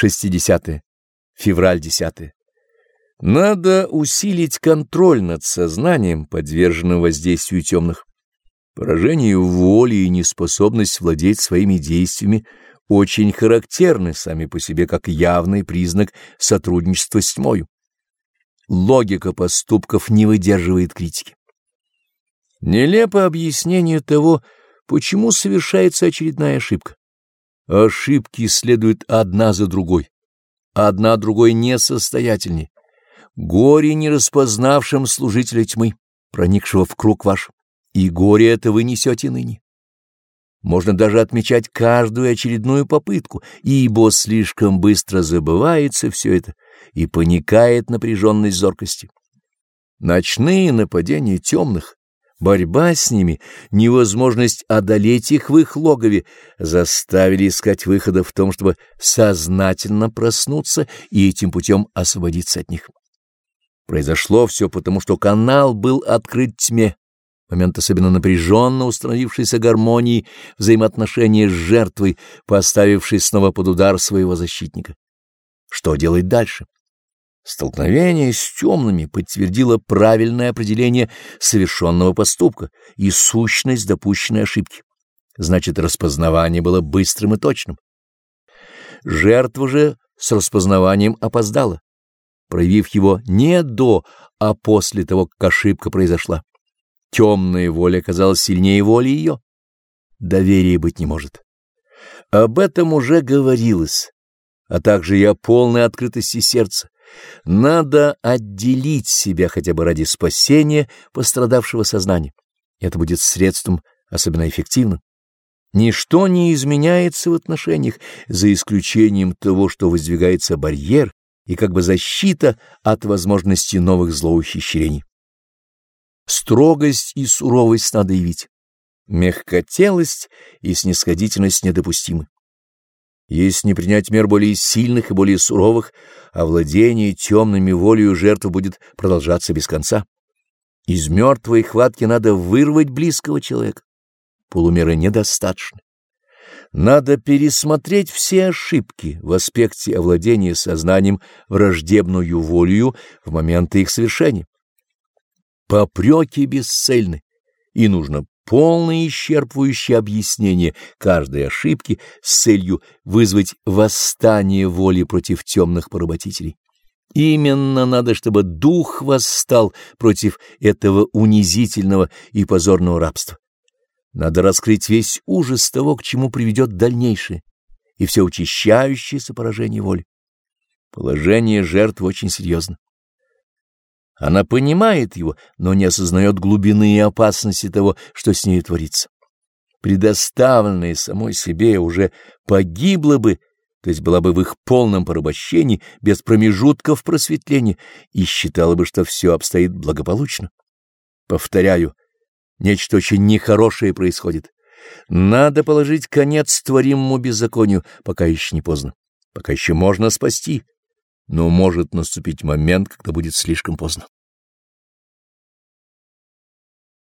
60. Февраль 10. Надо усилить контроль над сознанием, подверженным воздействию темных. Поражение воли и неспособность владеть своими действиями очень характерны сами по себе как явный признак сотрудничества с тьмою. Логика поступков не выдерживает критики. Нелепо объяснение того, почему совершается очередная ошибка. Ошибки следуют одна за другой, одна другой несостоятельней. Горе не распознавшим служителя тьмы, проникшего в круг ваш, и горе это вы несете ныне. Можно даже отмечать каждую очередную попытку, ибо слишком быстро забывается все это и паникает напряженность зоркости. Ночные нападения темных, борьба с ними, невозможность одолеть их в их логове заставили искать выхода в том, чтобы сознательно проснуться и этим путем освободиться от них. Произошло все потому, что канал был открыт тьме, момент особенно напряженно установившейся гармонии взаимоотношения с жертвой, поставившей снова под удар своего защитника. Что делать дальше? Столкновение с темными подтвердило правильное определение совершенного поступка и сущность допущенной ошибки. Значит, распознавание было быстрым и точным. Жертва же с распознаванием опоздала проявив его не до, а после того, как ошибка произошла. Темная воля оказалась сильнее воли ее. Доверия быть не может. Об этом уже говорилось, а также и о полной открытости сердца. Надо отделить себя хотя бы ради спасения пострадавшего сознания. Это будет средством особенно эффективным. Ничто не изменяется в отношениях, за исключением того, что воздвигается барьер, и как бы защита от возможности новых злоухищрений. Строгость и суровость надо явить, мягкотелость и снисходительность недопустимы. Если не принять мер более сильных и более суровых, овладение темными волею жертвы будет продолжаться без конца. Из мертвой хватки надо вырвать близкого человека. Полумеры недостаточно. Надо пересмотреть все ошибки в аспекте овладения сознанием враждебную волею в моменты их совершения. Попреки бесцельны, и нужно полное исчерпывающее объяснение каждой ошибки с целью вызвать восстание воли против темных поработителей. Именно надо, чтобы дух восстал против этого унизительного и позорного рабства. Надо раскрыть весь ужас того, к чему приведет дальнейшее, и все учащающееся поражение воли. Положение жертвы очень серьезно. Она понимает его, но не осознает глубины и опасности того, что с ней творится. Предоставленная самой себе уже погибла бы, то есть была бы в их полном порабощении, без промежутков просветления, и считала бы, что все обстоит благополучно. Повторяю, Нечто очень нехорошее происходит. Надо положить конец творимому беззаконию, пока еще не поздно. Пока еще можно спасти, но может наступить момент, когда будет слишком поздно.